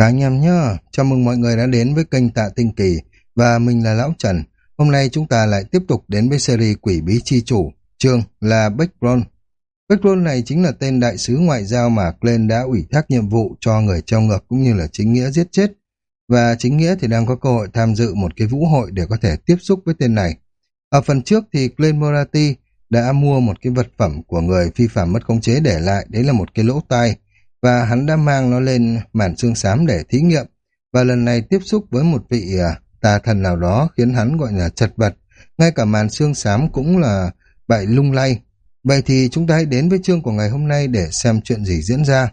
Chào anh em nhé, chào mừng mọi người đã đến với kênh Tạ Tinh Kỳ và mình là Lão Trần. Hôm nay chúng ta lại tiếp tục đến với series Quỷ Bí Chi Chủ, chương là Backroll. Backroll này chính là tên đại sứ ngoại giao mà Glenn đã ủy thác nhiệm vụ cho người treo ngược cũng như là chính nghĩa giết chết. Và chính nghĩa thì đang có cơ hội tham dự một cái vũ hội để có thể tiếp xúc với tên này. Ở phần trước thì Glenn Morati đã mua một cái vật phẩm của người phi phạm mất khống chế để lại, đấy là một cái lỗ tai, và hắn đã mang nó lên màn xương xám để thí nghiệm. Và lần này tiếp xúc với một vị à, tà thần nào đó khiến hắn gọi là chật vật. Ngay cả màn xương xám cũng là bại lung lay. Vậy thì chúng ta hãy đến với chương của ngày hôm nay để xem chuyện gì diễn ra.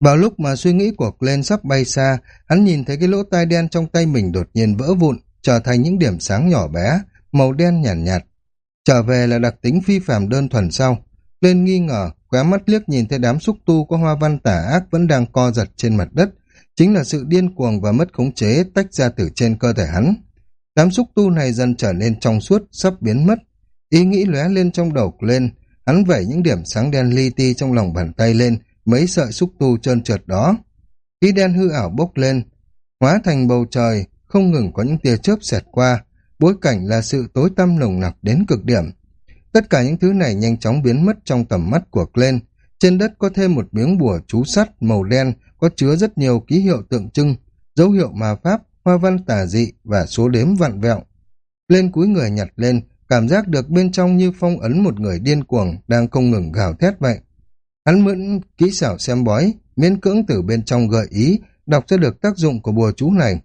Vào lúc mà suy nghĩ của Glenn sắp bay xa hắn nhìn thấy cái lỗ tai đen trong tay mình đột nhiên vỡ vụn trở thành những điểm sáng nhỏ bé màu đen nhàn nhạt, nhạt trở về là đặc tính phi phạm đơn thuần sau. Lên nghi ngờ khóe mắt liếc nhìn thấy đám xúc tu có hoa văn tả ác vẫn đang co giật trên mặt đất, chính là sự điên cuồng và mất khống chế tách ra từ trên cơ thể hắn. Đám xúc tu này dần trở nên trong suốt, sắp biến mất. Ý nghĩ lóe lên trong đầu lên, hắn vẩy những điểm sáng đen li ti trong lòng bàn tay lên, mấy sợi xúc tu trơn trượt đó. Khí đen hư ảo bốc lên, hóa thành bầu trời, không ngừng có những tia chớp xẹt qua, bối cảnh là sự tối tăm nồng nặc đến cực điểm. Tất cả những thứ này nhanh chóng biến mất trong tầm mắt của Glenn. Trên đất có thêm một miếng bùa chú sắt màu đen có chứa rất nhiều ký hiệu tượng trưng, dấu hiệu ma pháp, hoa văn tả dị và số đếm vặn vẹo. Lên cúi người nhặt lên, cảm giác được bên trong như phong ấn một người điên cuồng đang không ngừng gào thét vậy. Hắn mượn kỹ xảo xem bói, miễn cưỡng từ bên trong gợi ý, đọc ra được tác dụng của bùa chú này.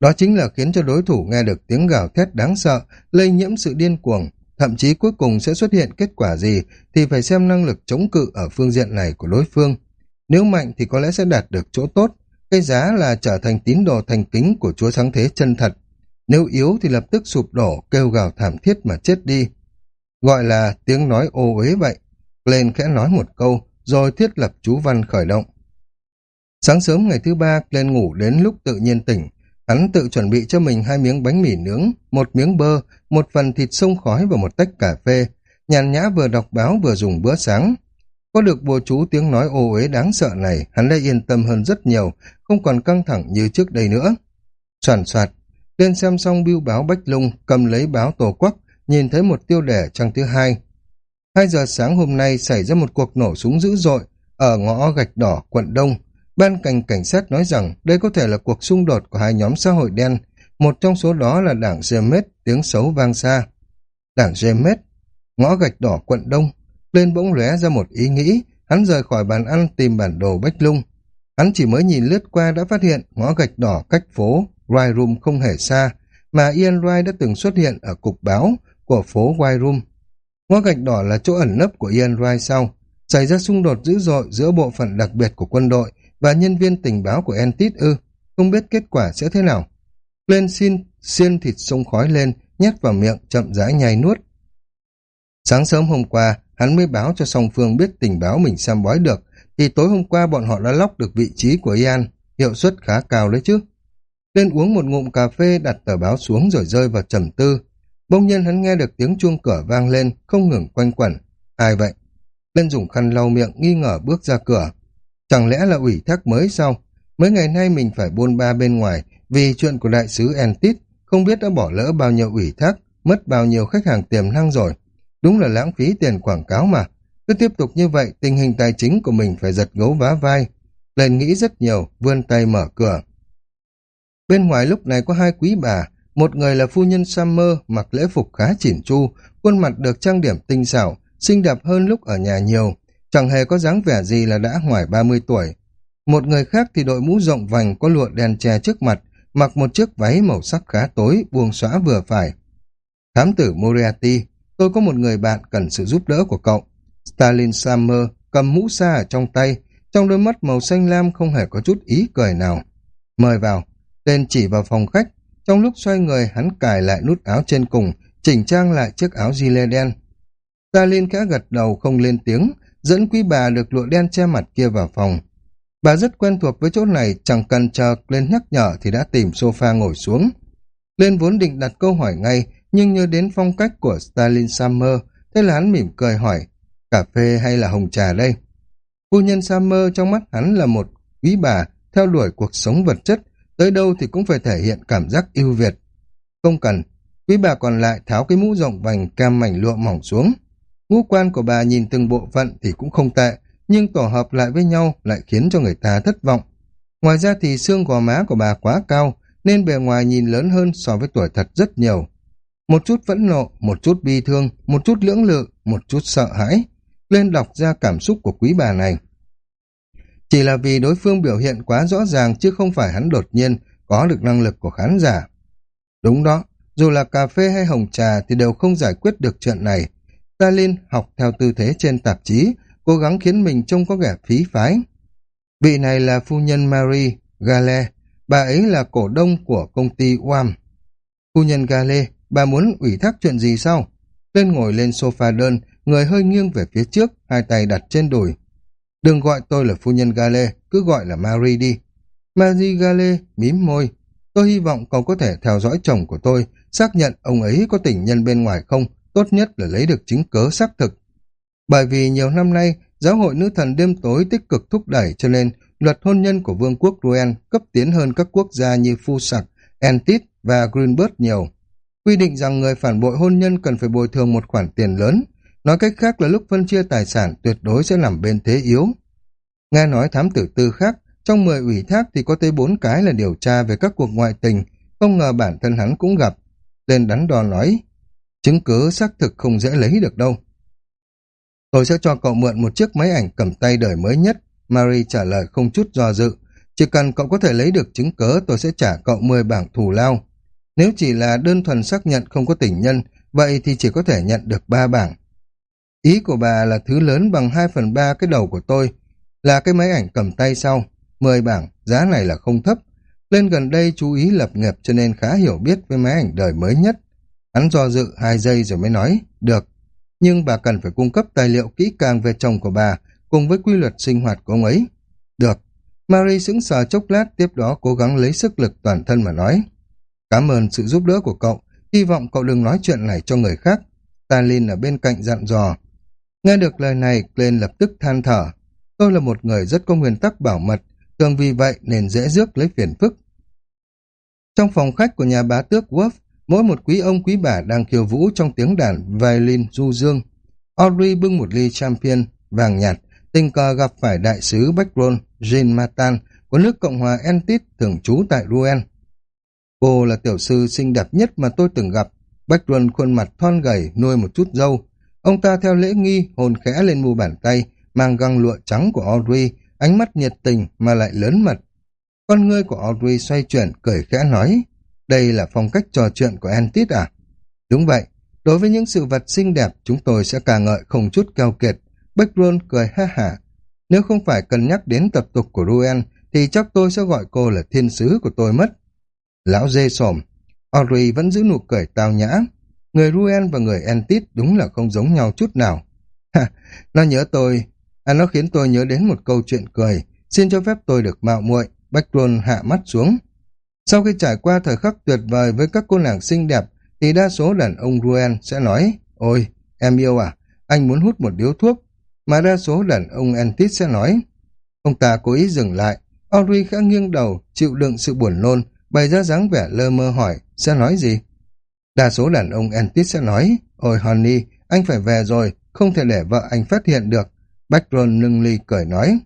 Đó chính là khiến cho đối thủ nghe được tiếng gào thét đáng sợ, lây nhiễm sự điên cuồng, thậm chí cuối cùng sẽ xuất hiện kết quả gì thì phải xem năng lực chống cự ở phương diện này của đối phương. Nếu mạnh thì có lẽ sẽ đạt được chỗ tốt, cái giá là trở thành tín đồ thành kính của Chúa sáng Thế chân thật. Nếu yếu thì lập tức sụp đổ, kêu gào thảm thiết mà chết đi. Gọi là tiếng nói ô uế vậy. Lên khẽ nói một câu, rồi thiết lập chú văn khởi động. Sáng sớm ngày thứ ba, lên ngủ đến lúc tự nhiên tỉnh, Hắn tự chuẩn bị cho mình hai miếng bánh mì nướng, một miếng bơ, một phần thịt sông khói và một tách cà phê. Nhàn nhã vừa đọc báo vừa dùng bữa sáng. Có được bùa chú tiếng nói ô uế đáng sợ này, hắn đã yên tâm hơn rất nhiều, không còn căng thẳng như trước đây nữa. Soàn soạt, lên xem xong biêu báo Bách Lung, cầm lấy báo tổ quốc nhìn thấy một tiêu đề trang thứ hai. Hai giờ sáng hôm nay xảy ra một cuộc nổ súng dữ dội ở ngõ gạch đỏ quận Đông, Ban cảnh cảnh sát nói rằng đây có thể là cuộc xung đột của hai nhóm xã hội đen, một trong số đó là đảng Gemet, tiếng xấu vang xa. Đảng Gemet, ngõ gạch đỏ quận Đông, lên bỗng lóe ra một ý nghĩ, hắn rời khỏi bàn ăn tìm bản đồ Bách Lung. Hắn chỉ mới nhìn lướt qua đã phát hiện ngõ gạch đỏ cách phố White Room không hề xa, mà Ian Wright đã từng xuất hiện ở cục báo của phố White Room. Ngõ gạch đỏ là chỗ ẩn nấp của Ian Wright sau, xảy ra xung đột dữ dội giữa bộ phận đặc biệt của quân đội và nhân viên tình báo của Entit ư, không biết kết quả sẽ thế nào. Lên xin xiên thịt sông khói lên, nhét vào miệng, chậm rãi nhai nuốt. Sáng sớm hôm qua, hắn mới báo cho song phương biết tình báo mình xem bói được, thì tối hôm qua bọn họ đã lóc được vị trí của Ian, hiệu suất khá cao đấy chứ. Lên uống một ngụm cà phê đặt tờ báo xuống rồi rơi vào trầm tư. Bỗng nhiên hắn nghe được tiếng chuông cửa vang lên, không ngừng quanh quẩn. Ai vậy? Lên dùng khăn lau miệng nghi ngờ bước ra cửa. Chẳng lẽ là ủy thác mới sao? Mấy ngày nay mình phải buôn ba bên ngoài vì chuyện của đại sứ Entit không biết đã bỏ lỡ bao nhiêu ủy thác, mất bao nhiêu khách hàng tiềm năng rồi. Đúng là lãng phí tiền quảng cáo mà. Cứ tiếp tục như vậy, tình hình tài chính của mình phải giật gấu vá vai. Lên nghĩ rất nhiều, vươn tay mở cửa. Bên ngoài lúc này có hai quý bà, một người là phu nhân Summer mặc lễ phục khá chỉn chu, khuôn mặt được trang điểm tinh xảo, xinh đẹp hơn lúc ở nhà nhiều, chẳng hề có dáng vẻ gì là đã ngoài 30 tuổi. Một người khác thì đội mũ rộng vành có lụa đèn che trước mặt, mặc một chiếc váy màu sắc khá tối, buông xóa vừa phải. Thám tử Moriarty, tôi có một người bạn cần sự giúp đỡ của cậu. Stalin Summer cầm mũ xa ở trong tay, trong đôi mắt màu xanh lam không hề có chút ý cười nào. Mời vào, tên chỉ vào phòng khách, trong lúc xoay người hắn cài lại nút áo trên cùng, chỉnh trang lại chiếc áo gilet đen. Stalin khẽ gật đầu không lên tiếng, dẫn quý bà được lụa đen che mặt kia vào phòng. Bà rất quen thuộc với chỗ này, chẳng cần chờ lên nhắc nhở thì đã tìm sofa ngồi xuống. Lên vốn định đặt câu hỏi ngay, nhưng nhớ đến phong cách của Stalin Summer, thế là hắn mỉm cười hỏi, cà phê hay là hồng trà đây? Phu nhân Summer trong mắt hắn là một quý bà, theo đuổi cuộc sống vật chất, tới đâu thì cũng phải thể hiện cảm giác ưu việt. Không cần, quý bà còn lại tháo cái mũ rộng vành cam mảnh lụa mỏng xuống. Ngũ quan của bà nhìn từng bộ phận thì cũng không tệ, nhưng tổ hợp lại với nhau lại khiến cho người ta thất vọng. Ngoài ra thì xương gò má của bà quá cao, nên bề ngoài nhìn lớn hơn so với tuổi thật rất nhiều. Một chút phẫn nộ, một chút bi thương, một chút lưỡng lự, một chút sợ hãi, lên đọc ra cảm xúc của quý bà này. Chỉ là vì đối phương biểu hiện quá rõ ràng chứ không phải hắn đột nhiên có được năng lực của khán giả. Đúng đó, dù là cà phê hay hồng trà thì đều không giải quyết được chuyện này. Stalin học theo tư thế trên tạp chí, cố gắng khiến mình trông có vẻ phí phái. Vị này là phu nhân Marie Gale, bà ấy là cổ đông của công ty UAM. Phu nhân Gale, bà muốn ủy thác chuyện gì sao? Lên ngồi lên sofa đơn, người hơi nghiêng về phía trước, hai tay đặt trên đùi. Đừng gọi tôi là phu nhân Gale, cứ gọi là Marie đi. Marie Gale mím môi. Tôi hy vọng cậu có thể theo dõi chồng của tôi, xác nhận ông ấy có tình nhân bên ngoài không, tốt nhất là lấy được chứng cớ xác thực. Bởi vì nhiều năm nay, giáo hội nữ thần đêm tối tích cực thúc đẩy cho nên luật hôn nhân của vương quốc Ruen cấp tiến hơn các quốc gia như Phu Sạc, Entit và Greenberg nhiều. Quy định rằng người phản bội hôn nhân cần phải bồi thường một khoản tiền lớn, nói cách khác là lúc phân chia tài sản tuyệt đối sẽ nằm bên thế yếu. Nghe nói thám tử tư khác, trong 10 ủy thác thì có tới 4 cái là điều tra về các cuộc ngoại tình, không ngờ bản thân hắn cũng gặp. Lên đắn đo nói, chứng cứ xác thực không dễ lấy được đâu. Tôi sẽ cho cậu mượn một chiếc máy ảnh cầm tay đời mới nhất, Marie trả lời không chút do dự. Chỉ cần cậu có thể lấy được chứng cớ tôi sẽ trả cậu 10 bảng thù lao. Nếu chỉ là đơn thuần xác nhận không có tình nhân, vậy thì chỉ có thể nhận được 3 bảng. Ý của bà là thứ lớn bằng 2 phần 3 cái đầu của tôi, là cái máy ảnh cầm tay sau. 10 bảng, giá này là không thấp. Lên gần đây chú ý lập nghiệp cho nên khá hiểu biết với máy ảnh đời mới nhất. Hắn do dự hai giây rồi mới nói, được. Nhưng bà cần phải cung cấp tài liệu kỹ càng về chồng của bà, cùng với quy luật sinh hoạt của ông ấy. Được. Mary sững sờ chốc lát, tiếp đó cố gắng lấy sức lực toàn thân mà nói. Cảm ơn sự giúp đỡ của cậu, hy vọng cậu đừng nói chuyện này cho người khác. Stalin ở bên cạnh dặn dò. Nghe được lời này, Glenn lập tức than thở. Tôi là một người rất có nguyên tắc bảo mật, thường vì vậy nên dễ rước lấy phiền phức. Trong phòng khách của nhà bá tước Wolf, mỗi một quý ông quý bà đang khiêu vũ trong tiếng đàn violin du dương. Audrey bưng một ly champion vàng nhạt, tình cờ gặp phải đại sứ Backroll Jean Matan của nước Cộng hòa Entit thường trú tại Rouen. Cô là tiểu sư xinh đẹp nhất mà tôi từng gặp. Backroll khuôn mặt thon gầy, nuôi một chút dâu. Ông ta theo lễ nghi hồn khẽ lên mu bàn tay, mang găng lụa trắng của Audrey, ánh mắt nhiệt tình mà lại lớn mật. Con ngươi của Audrey xoay chuyển, cười khẽ nói, đây là phong cách trò chuyện của Entit à? Đúng vậy, đối với những sự vật xinh đẹp, chúng tôi sẽ ca ngợi không chút keo kiệt. Beckron cười ha hả. Nếu không phải cân nhắc đến tập tục của Ruen, thì chắc tôi sẽ gọi cô là thiên sứ của tôi mất. Lão dê sổm, Audrey vẫn giữ nụ cười tao nhã. Người Ruen và người Entit đúng là không giống nhau chút nào. Ha, nó nhớ tôi, à nó khiến tôi nhớ đến một câu chuyện cười, xin cho phép tôi được mạo muội. Beckron hạ mắt xuống. Sau khi trải qua thời khắc tuyệt vời với các cô nàng xinh đẹp, thì đa số đàn ông Ruen sẽ nói, Ôi, em yêu à, anh muốn hút một điếu thuốc, mà đa số đàn ông Antit sẽ nói. Ông ta cố ý dừng lại, Audrey khẽ nghiêng đầu, chịu đựng sự buồn nôn, bày ra dáng vẻ lơ mơ hỏi, sẽ nói gì? Đa số đàn ông Antit sẽ nói, Ôi Honey, anh phải về rồi, không thể để vợ anh phát hiện được. Backron nâng ly cười nói.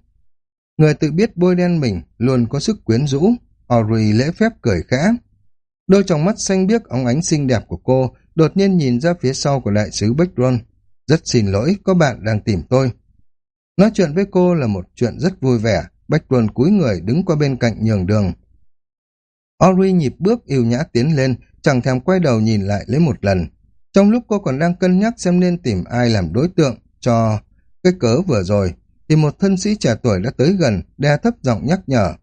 Người tự biết bôi đen mình luôn có sức quyến rũ, Audrey lễ phép cười khẽ. Đôi trong mắt xanh biếc óng ánh xinh đẹp của cô đột nhiên nhìn ra phía sau của đại sứ Backron. Rất xin lỗi, có bạn đang tìm tôi. Nói chuyện với cô là một chuyện rất vui vẻ, Bách cúi người đứng qua bên cạnh nhường đường. Ori nhịp bước yêu nhã tiến lên, chẳng thèm quay đầu nhìn lại lấy một lần. Trong lúc cô còn đang cân nhắc xem nên tìm ai làm đối tượng cho cái cớ vừa rồi, thì một thân sĩ trẻ tuổi đã tới gần, đe thấp giọng nhắc nhở.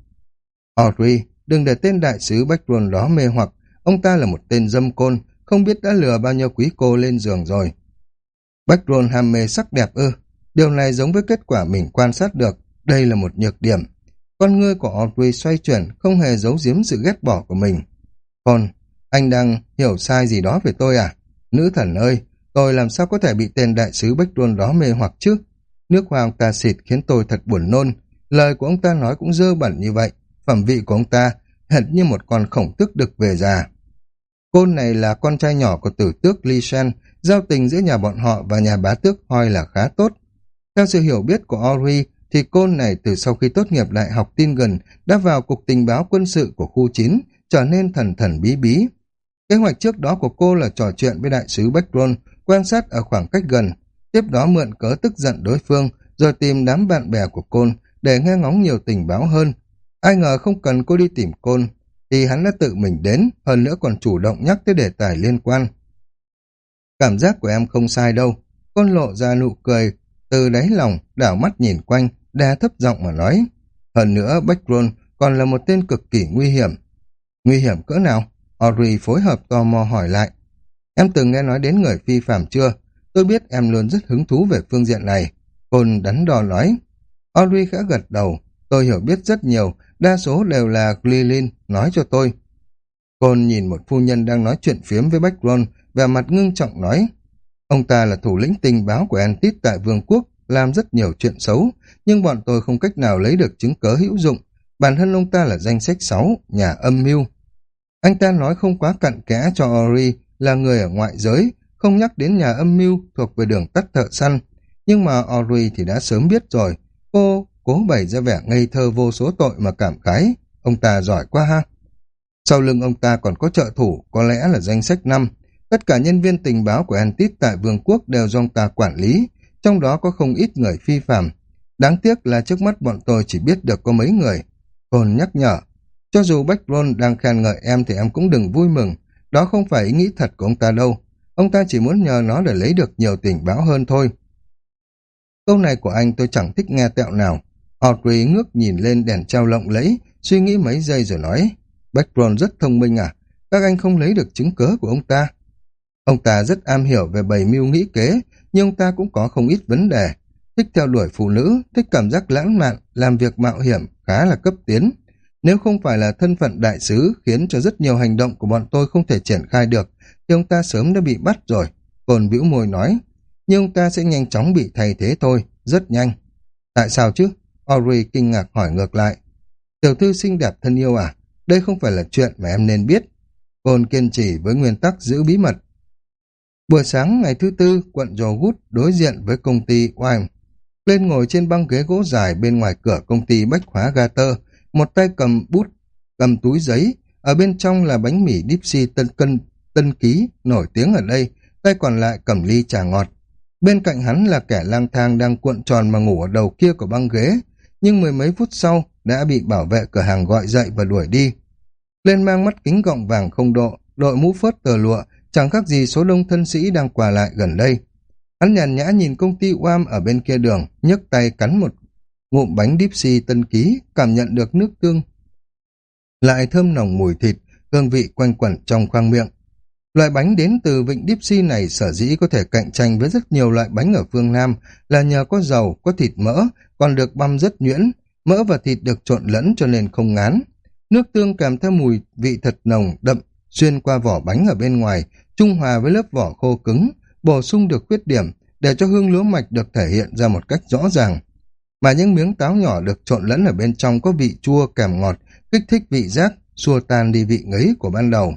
Audrey, đừng để tên đại sứ Backroll đó mê hoặc, ông ta là một tên dâm côn, không biết đã lừa bao nhiêu quý cô lên giường rồi. Backroll ham mê sắc đẹp ư. Điều này giống với kết quả mình quan sát được. Đây là một nhược điểm. Con ngươi của Audrey xoay chuyển, không hề giấu giếm sự ghét bỏ của mình. Còn, anh đang hiểu sai gì đó về tôi à? Nữ thần ơi, tôi làm sao có thể bị tên đại sứ Backroll đó mê hoặc chứ? Nước hoa ta xịt khiến tôi thật buồn nôn. lời của ông ta nói cũng dơ bẩn như vậy, phẩm vị của ông ta hệt như một con khổng tước được về già. Côn này là con trai nhỏ của tử tước Li Shen, giao tình giữa nhà bọn họ và nhà bá tước Hoi là khá tốt. Theo sự hiểu biết của Ori, thì Côn này từ sau khi tốt nghiệp đại học tin gần đã vào cục tình báo quân sự của khu 9, trở nên thần thần bí bí. Kế hoạch trước đó của cô là trò chuyện với đại sứ Beckron, quan sát ở khoảng cách gần, tiếp đó mượn cớ tức giận đối phương, rồi tìm đám bạn bè của Côn để nghe ngóng nhiều tình báo hơn. Ai ngờ không cần cô đi tìm Côn, thì hắn đã tự mình đến, hơn nữa còn chủ động nhắc tới đề tài liên quan. Cảm giác của em không sai đâu. Côn lộ ra nụ cười, từ đáy lòng, đảo mắt nhìn quanh, đa thấp giọng mà nói. Hơn nữa, Beckron còn là một tên cực kỳ nguy hiểm. Nguy hiểm cỡ nào? Audrey phối hợp tò mò hỏi lại. Em từng nghe nói đến người phi phạm chưa? Tôi biết em luôn rất hứng thú về phương diện này. Côn đắn đo nói. Audrey khẽ gật đầu. Tôi hiểu biết rất nhiều, đa số đều là Glilin nói cho tôi. Côn nhìn một phu nhân đang nói chuyện phiếm với Beckron, vẻ mặt ngưng trọng nói. Ông ta là thủ lĩnh tình báo của Antit tại Vương quốc, làm rất nhiều chuyện xấu, nhưng bọn tôi không cách nào lấy được chứng cớ hữu dụng. Bản thân ông ta là danh sách 6, nhà âm mưu. Anh ta nói không quá cặn kẽ cho Ori là người ở ngoại giới, không nhắc đến nhà âm mưu thuộc về đường tắt thợ săn. Nhưng mà Ori thì đã sớm biết rồi. Cô cố bày ra vẻ ngây thơ vô số tội mà cảm khái. Ông ta giỏi quá ha. Sau lưng ông ta còn có trợ thủ, có lẽ là danh sách năm Tất cả nhân viên tình báo của Antit tại Vương quốc đều do ông ta quản lý, trong đó có không ít người phi phạm. Đáng tiếc là trước mắt bọn tôi chỉ biết được có mấy người. còn nhắc nhở, cho dù Backrôn đang khen ngợi em thì em cũng đừng vui mừng, đó không phải ý nghĩ thật của ông ta đâu. Ông ta chỉ muốn nhờ nó để lấy được nhiều tình báo hơn thôi. Câu này của anh tôi chẳng thích nghe tẹo nào. Audrey ngước nhìn lên đèn treo lộng lẫy, suy nghĩ mấy giây rồi nói, Backrôn rất thông minh à, các anh không lấy được chứng cớ của ông ta. Ông ta rất am hiểu về bầy mưu nghĩ kế, nhưng ông ta cũng có không ít vấn đề. Thích theo đuổi phụ nữ, thích cảm giác lãng mạn, làm việc mạo hiểm, khá là cấp tiến. Nếu không phải là thân phận đại sứ khiến cho rất nhiều hành động của bọn tôi không thể triển khai được, thì ông ta sớm đã bị bắt rồi. Còn bĩu môi nói, nhưng ông ta sẽ nhanh chóng bị thay thế thôi, rất nhanh. Tại sao chứ? Ori kinh ngạc hỏi ngược lại. Tiểu thư xinh đẹp thân yêu à? Đây không phải là chuyện mà em nên biết. Cồn kiên trì với nguyên tắc giữ bí mật. Buổi sáng ngày thứ tư, quận Jogut đối diện với công ty Wine. Lên ngồi trên băng ghế gỗ dài bên ngoài cửa công ty Bách Hóa Gater, một tay cầm bút, cầm túi giấy, ở bên trong là bánh mì Dipsy tân cân tân ký, nổi tiếng ở đây, tay còn lại cầm ly trà ngọt. Bên cạnh hắn là kẻ lang thang đang cuộn tròn mà ngủ ở đầu kia của băng ghế, nhưng mười mấy phút sau đã bị bảo vệ cửa hàng gọi dậy và đuổi đi. Lên mang mắt kính gọng vàng không độ, đội mũ phớt tờ lụa, chẳng khác gì số đông thân sĩ đang quà lại gần đây. Hắn nhàn nhã nhìn công ty Oam ở bên kia đường, nhấc tay cắn một ngụm bánh Dipsy tân ký, cảm nhận được nước tương. Lại thơm nồng mùi thịt, hương vị quanh quẩn trong khoang miệng. Loại bánh đến từ vịnh Dipsy này sở dĩ có thể cạnh tranh với rất nhiều loại bánh ở phương Nam là nhờ có dầu, có thịt mỡ, còn được băm rất nhuyễn, mỡ và thịt được trộn lẫn cho nên không ngán. Nước tương kèm theo mùi vị thật nồng, đậm, xuyên qua vỏ bánh ở bên ngoài, trung hòa với lớp vỏ khô cứng, bổ sung được khuyết điểm để cho hương lúa mạch được thể hiện ra một cách rõ ràng. Mà những miếng táo nhỏ được trộn lẫn ở bên trong có vị chua kèm ngọt, kích thích vị giác, xua tan đi vị ngấy của ban đầu.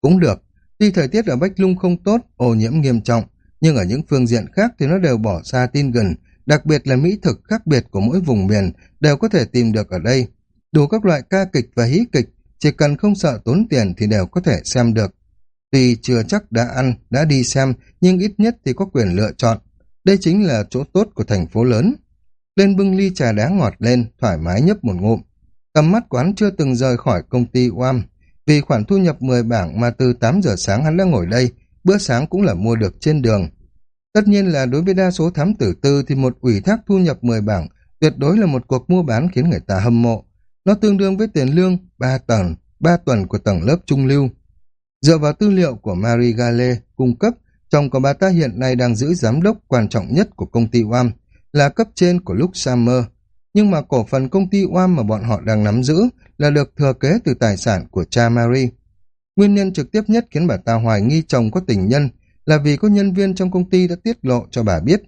Cũng được, tuy thời tiết ở Bách Lung không tốt, ô nhiễm nghiêm trọng, nhưng ở những phương diện khác thì nó đều bỏ xa tin gần, đặc biệt là mỹ thực khác biệt của mỗi vùng miền đều có thể tìm được ở đây. Đủ các loại ca kịch và hí kịch, chỉ cần không sợ tốn tiền thì đều có thể xem được. Tuy chưa chắc đã ăn, đã đi xem, nhưng ít nhất thì có quyền lựa chọn. Đây chính là chỗ tốt của thành phố lớn. Lên bưng ly trà đá ngọt lên, thoải mái nhấp một ngụm. Tầm mắt quán chưa từng rời khỏi công ty UAM. Vì khoản thu nhập 10 bảng mà từ 8 giờ sáng hắn đã ngồi đây, bữa sáng cũng là mua được trên đường. Tất nhiên là đối với đa số thám tử tư thì một ủy thác thu nhập 10 bảng tuyệt đối là một cuộc mua bán khiến người ta hâm mộ. Nó tương đương với tiền lương 3 tầng, 3 tuần của tầng lớp trung lưu. Dựa vào tư liệu của Marie Gale cung cấp, chồng của bà ta hiện nay đang giữ giám đốc quan trọng nhất của công ty UAM, là cấp trên của Luke Summer. Nhưng mà cổ phần công ty UAM mà bọn họ đang nắm giữ là được thừa kế từ tài sản của cha Marie. Nguyên nhân trực tiếp nhất khiến bà ta hoài nghi chồng có tình nhân là vì có nhân viên trong công ty đã tiết lộ cho bà biết.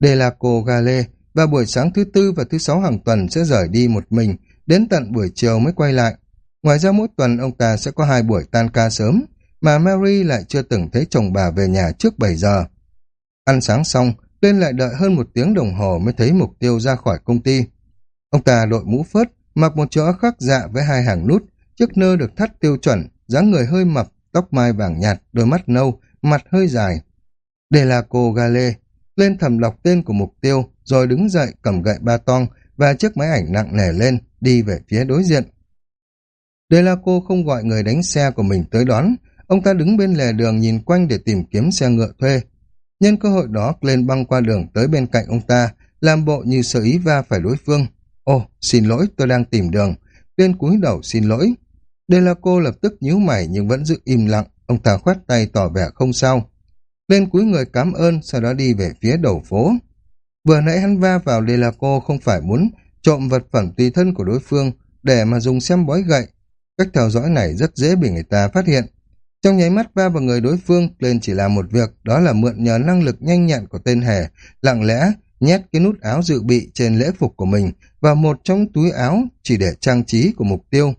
Đây là cô Gale và buổi sáng thứ tư và thứ sáu hàng tuần sẽ rời đi một mình, đến tận buổi chiều mới quay lại. Ngoài ra mỗi tuần ông ta sẽ có hai buổi tan ca sớm, mà Mary lại chưa từng thấy chồng bà về nhà trước 7 giờ. Ăn sáng xong, lên lại đợi hơn một tiếng đồng hồ mới thấy mục tiêu ra khỏi công ty. Ông ta đội mũ phớt, mặc một chỗ khắc dạ với hai hàng nút, chiếc nơ được thắt tiêu chuẩn, dáng người hơi mập, tóc mai vàng nhạt, đôi mắt nâu, mặt hơi dài. Đây là cô Gale, lên thầm lọc tên của mục tiêu, rồi đứng dậy cầm gậy ba tong và chiếc máy ảnh nặng nề lên, đi về phía đối diện. Đây là cô không gọi người đánh xe của mình tới đón, ông ta đứng bên lề đường nhìn quanh để tìm kiếm xe ngựa thuê. Nhân cơ hội đó, lên băng qua đường tới bên cạnh ông ta, làm bộ như sợ ý va phải đối phương. Ồ, xin lỗi, tôi đang tìm đường. Tuyên cúi đầu xin lỗi. Đây là cô lập tức nhíu mày nhưng vẫn giữ im lặng, ông ta khoát tay tỏ vẻ không sao. Lên cúi người cảm ơn, sau đó đi về phía đầu phố. Vừa nãy hắn va vào đây là cô không phải muốn trộm vật phẩm tùy thân của đối phương để mà dùng xem bói gậy. Cách theo dõi này rất dễ bị người ta phát hiện. Trong nháy mắt va vào người đối phương, lên chỉ làm một việc, đó là mượn nhờ năng lực nhanh nhẹn của tên hề, lặng lẽ nhét cái nút áo dự bị trên lễ phục của mình vào một trong túi áo chỉ để trang trí của mục tiêu.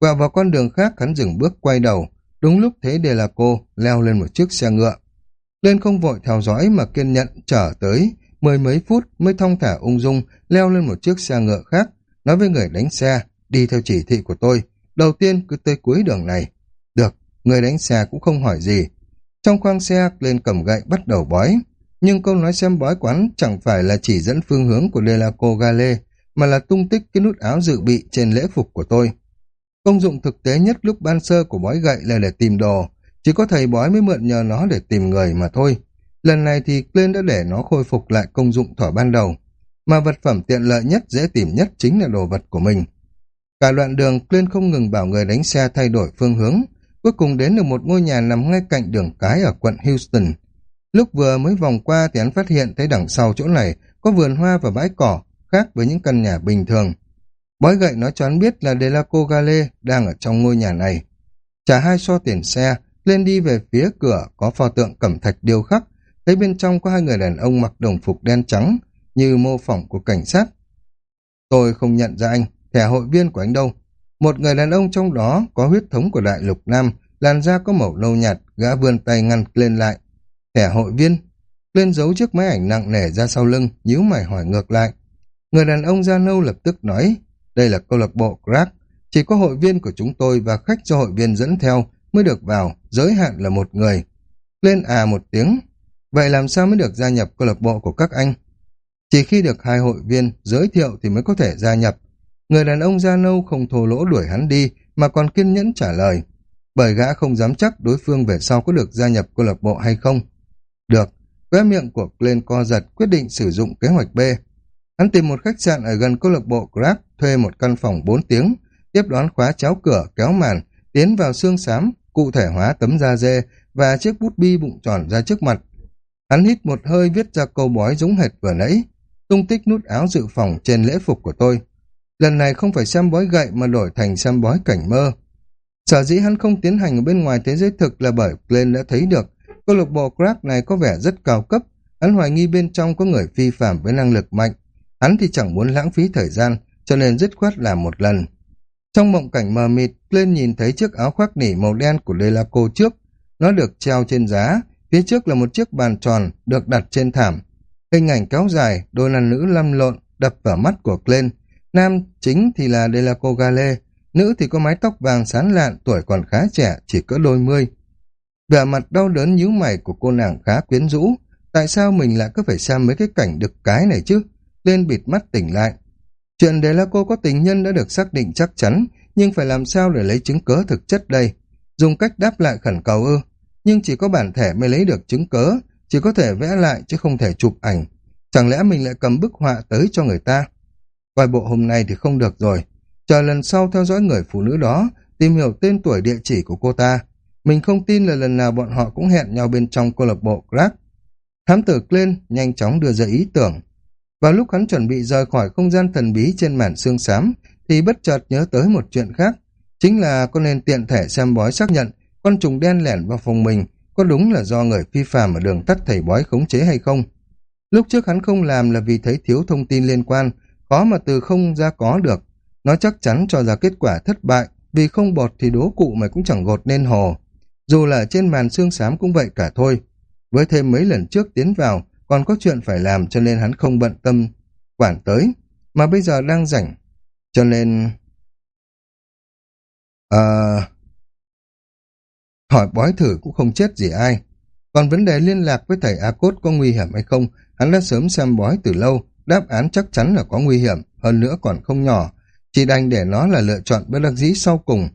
Quẹo vào con đường khác, hắn dừng bước quay đầu, đúng lúc thấy De là Cô leo lên một chiếc xe ngựa. Lên không vội theo dõi mà kiên nhẫn trở tới, mười mấy phút mới thong thả ung dung leo lên một chiếc xe ngựa khác, nói với người đánh xe, đi theo chỉ thị của tôi, đầu tiên cứ tới cuối đường này. Được, người đánh xe cũng không hỏi gì. Trong khoang xe, lên cầm gậy bắt đầu bói. Nhưng câu nói xem bói quán chẳng phải là chỉ dẫn phương hướng của Delaco Gale, mà là tung tích cái nút áo dự bị trên lễ phục của tôi. Công dụng thực tế nhất lúc ban sơ của bói gậy là để tìm đồ, chỉ có thầy bói mới mượn nhờ nó để tìm người mà thôi. Lần này thì Glenn đã để nó khôi phục lại công dụng thỏa ban đầu, mà vật phẩm tiện lợi nhất dễ tìm nhất chính là đồ vật của mình. Cả đoạn đường, Glenn không ngừng bảo người đánh xe thay đổi phương hướng, cuối cùng đến được một ngôi nhà nằm ngay cạnh đường cái ở quận Houston. Lúc vừa mới vòng qua thì hắn phát hiện thấy đằng sau chỗ này có vườn hoa và bãi cỏ, khác với những căn nhà bình thường. Bói gậy nói cho hắn biết là Delaco Gale đang ở trong ngôi nhà này. Trả hai so tiền xe, lên đi về phía cửa có pho tượng cẩm thạch điêu khắc, thấy bên trong có hai người đàn ông mặc đồng phục đen trắng, như mô phỏng của cảnh sát. Tôi không nhận ra anh, thẻ hội viên của anh đâu. Một người đàn ông trong đó có huyết thống của đại lục Nam, làn da có màu nâu nhạt, gã vươn tay ngăn lên lại. Thẻ hội viên, lên giấu chiếc máy ảnh nặng nề ra sau lưng, nhíu mày hỏi ngược lại. Người đàn ông da nâu lập tức nói, đây là câu lạc bộ Crack, chỉ có hội viên của chúng tôi và khách do hội viên dẫn theo mới được vào, giới hạn là một người. Lên à một tiếng, vậy làm sao mới được gia nhập câu lạc bộ của các anh? Chỉ khi được hai hội viên giới thiệu thì mới có thể gia nhập. Người đàn ông da nâu không thô lỗ đuổi hắn đi mà còn kiên nhẫn trả lời. Bởi gã không dám chắc đối phương về sau có được gia nhập câu lạc bộ hay không. Được, khóe miệng của Glenn co giật quyết định sử dụng kế hoạch B. Hắn tìm một khách sạn ở gần câu lạc bộ Grab, thuê một căn phòng 4 tiếng, tiếp đón khóa cháo cửa, kéo màn, tiến vào xương xám, cụ thể hóa tấm da dê và chiếc bút bi bụng tròn ra trước mặt. Hắn hít một hơi viết ra câu bói giống hệt vừa nãy, tung tích nút áo dự phòng trên lễ phục của tôi. Lần này không phải xem bói gậy mà đổi thành xem bói cảnh mơ. Sở dĩ hắn không tiến hành ở bên ngoài thế giới thực là bởi Glenn đã thấy được câu lạc bộ Crack này có vẻ rất cao cấp, hắn hoài nghi bên trong có người phi phạm với năng lực mạnh. Hắn thì chẳng muốn lãng phí thời gian, cho nên dứt khoát làm một lần. Trong mộng cảnh mờ mịt, lên nhìn thấy chiếc áo khoác nỉ màu đen của Delaco trước. Nó được treo trên giá, phía trước là một chiếc bàn tròn được đặt trên thảm. Hình ảnh kéo dài, đôi nam nữ lăn lộn, đập vào mắt của Glenn. Nam chính thì là Delaco Gale, nữ thì có mái tóc vàng sán lạn, tuổi còn khá trẻ, chỉ cỡ đôi mươi. Vẻ mặt đau đớn nhíu mày của cô nàng khá quyến rũ. Tại sao mình lại cứ phải xem mấy cái cảnh được cái này chứ? Tên bịt mắt tỉnh lại. Chuyện để là cô có tình nhân đã được xác định chắc chắn, nhưng phải làm sao để lấy chứng cớ thực chất đây? Dùng cách đáp lại khẩn cầu ư? Nhưng chỉ có bản thể mới lấy được chứng cớ, chỉ có thể vẽ lại chứ không thể chụp ảnh. Chẳng lẽ mình lại cầm bức họa tới cho người ta? vài bộ hôm nay thì không được rồi. Chờ lần sau theo dõi người phụ nữ đó, tìm hiểu tên tuổi địa chỉ của cô ta. Mình không tin là lần nào bọn họ cũng hẹn nhau bên trong câu lạc bộ Crack. Thám tử lên nhanh chóng đưa ra ý tưởng. Vào lúc hắn chuẩn bị rời khỏi không gian thần bí trên màn xương xám, thì bất chợt nhớ tới một chuyện khác. Chính là có nên tiện thể xem bói xác nhận con trùng đen lẻn vào phòng mình có đúng là do người phi phàm ở đường tắt thầy bói khống chế hay không. Lúc trước hắn không làm là vì thấy thiếu thông tin liên quan, khó mà từ không ra có được. Nó chắc chắn cho ra kết quả thất bại, vì không bọt thì đố cụ mày cũng chẳng gột nên hồ. Dù là trên màn xương xám cũng vậy cả thôi. Với thêm mấy lần trước tiến vào, còn có chuyện phải làm cho nên hắn không bận tâm quản tới, mà bây giờ đang rảnh. Cho nên... À... hỏi bói thử cũng không chết gì ai. Còn vấn đề liên lạc với thầy A Cốt có nguy hiểm hay không, hắn đã sớm xem bói từ lâu, đáp án chắc chắn là có nguy hiểm, hơn nữa còn không nhỏ. Chỉ đành để nó là lựa chọn bất đắc dĩ sau cùng.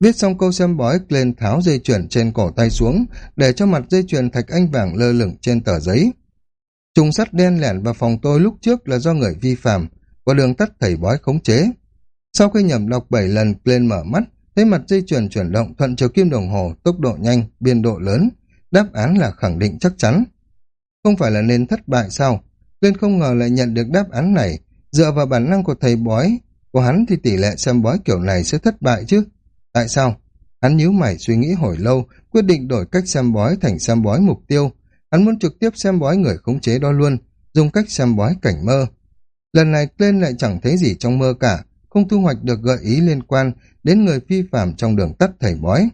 Viết xong câu xem bói, lên tháo dây chuyền trên cổ tay xuống, để cho mặt dây chuyền thạch anh vàng lơ lửng trên tờ giấy. Trùng sắt đen lẻn vào phòng tôi lúc trước là do người vi phạm, và đường tắt thầy bói khống chế. Sau khi nhầm đọc 7 lần, lên mở mắt, thấy mặt dây chuyền chuyển động thuận chiều kim đồng hồ, tốc độ nhanh, biên độ lớn. Đáp án là khẳng định chắc chắn. Không phải là nên thất bại sao? Lên không ngờ lại nhận được đáp án này. Dựa vào bản năng của thầy bói, của hắn thì tỷ lệ xem bói kiểu này sẽ thất bại chứ. Tại sao? Hắn nhíu mày suy nghĩ hồi lâu, quyết định đổi cách xem bói thành xem bói mục tiêu. Hắn muốn trực tiếp xem bói người khống chế đó luôn, dùng cách xem bói cảnh mơ. Lần này lên lại chẳng thấy gì trong mơ cả, không thu hoạch được gợi ý liên quan đến người phi phạm trong đường tắt thầy bói.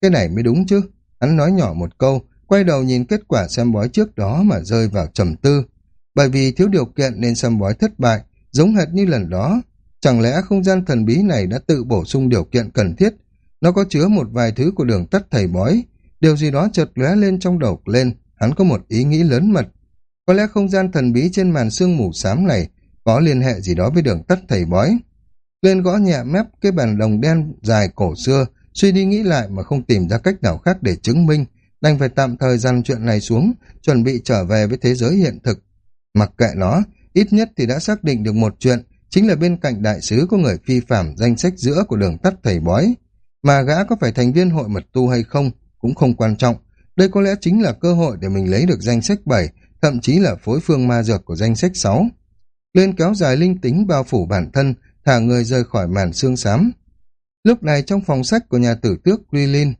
Cái này mới đúng chứ. Hắn nói nhỏ một câu, quay đầu nhìn kết quả xem bói trước đó mà rơi vào trầm tư. Bởi vì thiếu điều kiện nên xem bói thất bại, giống hệt như lần đó. Chẳng lẽ không gian thần bí này đã tự bổ sung điều kiện cần thiết? Nó có chứa một vài thứ của đường tắt thầy bói. Điều gì đó chợt lóe lên trong đầu lên, hắn có một ý nghĩ lớn mật. Có lẽ không gian thần bí trên màn sương mù xám này có liên hệ gì đó với đường tắt thầy bói. Lên gõ nhẹ mép cái bàn đồng đen dài cổ xưa, suy đi nghĩ lại mà không tìm ra cách nào khác để chứng minh, đành phải tạm thời dằn chuyện này xuống, chuẩn bị trở về với thế giới hiện thực. Mặc kệ nó, ít nhất thì đã xác định được một chuyện, chính là bên cạnh đại sứ có người phi phạm danh sách giữa của đường tắt thầy bói. Mà gã có phải thành viên hội mật tu hay không, cũng không quan trọng. Đây có lẽ chính là cơ hội để mình lấy được danh sách 7, thậm chí là phối phương ma dược của danh sách 6. Lên kéo dài linh tính bao phủ bản thân, thả người rời khỏi màn xương xám. Lúc này trong phòng sách của nhà tử tước Grilin,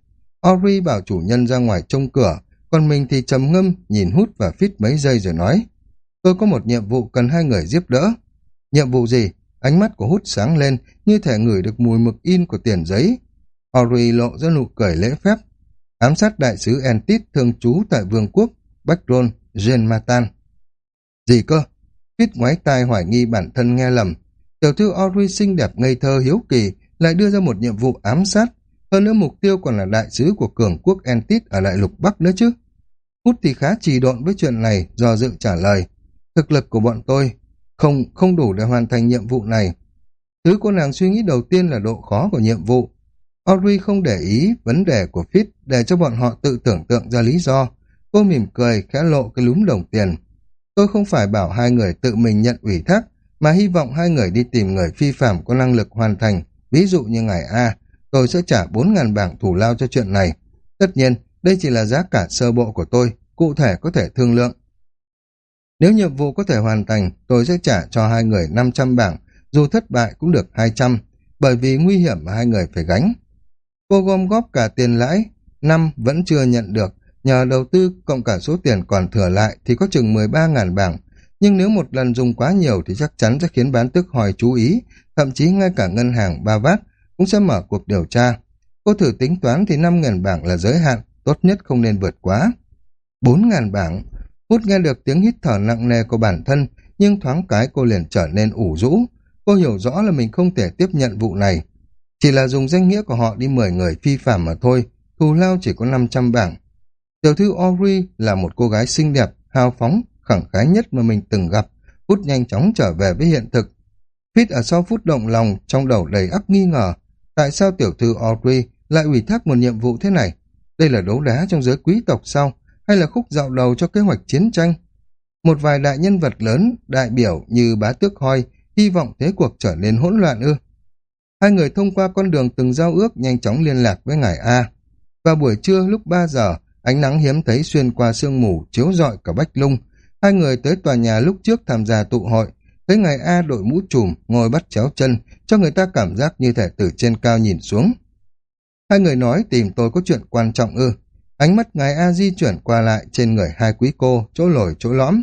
Ori bảo chủ nhân ra ngoài trông cửa, còn mình thì trầm ngâm, nhìn hút và phít mấy giây rồi nói. Tôi có một nhiệm vụ cần hai người giúp đỡ. Nhiệm vụ gì? Ánh mắt của hút sáng lên, như thể ngửi được mùi mực in của tiền giấy. Ori lộ ra nụ cười lễ phép. Ám sát đại sứ Entit thường trú tại vương quốc, Bacron, Genmatan. Gì cơ? Phít ngoái tai hoài nghi bản thân nghe lầm. Tiểu thư Ori xinh đẹp ngây thơ hiếu kỳ, lại đưa ra một nhiệm vụ ám sát. Hơn nữa mục tiêu còn là đại sứ của cường quốc Entit ở lại lục Bắc nữa chứ. Hút thì khá trì độn với chuyện này, do dự trả lời. Thực lực của bọn tôi không không đủ để hoàn thành nhiệm vụ này. Thứ cô nàng suy nghĩ đầu tiên là độ khó của nhiệm vụ. Audrey không để ý vấn đề của Fit để cho bọn họ tự tưởng tượng ra lý do. Cô mỉm cười, khẽ lộ cái lúm đồng tiền. Tôi không phải bảo hai người tự mình nhận ủy thác, mà hy vọng hai người đi tìm người phi phạm có năng lực hoàn thành. Ví dụ như ngày A, tôi sẽ trả 4.000 bảng thủ lao cho chuyện này. Tất nhiên, đây chỉ là giá cả sơ bộ của tôi, cụ thể có thể thương lượng. Nếu nhiệm vụ có thể hoàn thành, tôi sẽ trả cho hai người 500 bảng, dù thất bại cũng được 200, bởi vì nguy hiểm mà hai người phải gánh. Cô gom góp cả tiền lãi, năm vẫn chưa nhận được, nhờ đầu tư cộng cả số tiền còn thừa lại thì có chừng 13.000 bảng, nhưng nếu một lần dùng quá nhiều thì chắc chắn sẽ khiến bán tức hỏi chú ý, thậm chí ngay cả ngân hàng Ba Vát cũng sẽ mở cuộc điều tra. Cô thử tính toán thì 5.000 bảng là giới hạn, tốt nhất không nên vượt quá. 4.000 bảng, Hút nghe được tiếng hít thở nặng nề của bản thân, nhưng thoáng cái cô liền trở nên ủ rũ. Cô hiểu rõ là mình không thể tiếp nhận vụ này. Chỉ là dùng danh nghĩa của họ đi mời người phi phạm mà thôi, thù lao chỉ có 500 bảng. Tiểu thư Ori là một cô gái xinh đẹp, hào phóng, khẳng khái nhất mà mình từng gặp. Hút nhanh chóng trở về với hiện thực. Phít ở sau phút động lòng, trong đầu đầy ắp nghi ngờ. Tại sao tiểu thư Audrey lại ủy thác một nhiệm vụ thế này? Đây là đấu đá trong giới quý tộc sao? hay là khúc dạo đầu cho kế hoạch chiến tranh. Một vài đại nhân vật lớn, đại biểu như bá tước hoi, hy vọng thế cuộc trở nên hỗn loạn ư. Hai người thông qua con đường từng giao ước nhanh chóng liên lạc với ngài A. Vào buổi trưa lúc 3 giờ, ánh nắng hiếm thấy xuyên qua sương mù chiếu rọi cả Bách Lung. Hai người tới tòa nhà lúc trước tham gia tụ hội, thấy ngài A đội mũ trùm, ngồi bắt chéo chân, cho người ta cảm giác như thể từ trên cao nhìn xuống. Hai người nói tìm tôi có chuyện quan trọng ư. Ánh mắt ngài A di chuyển qua lại trên người hai quý cô, chỗ lồi chỗ lõm.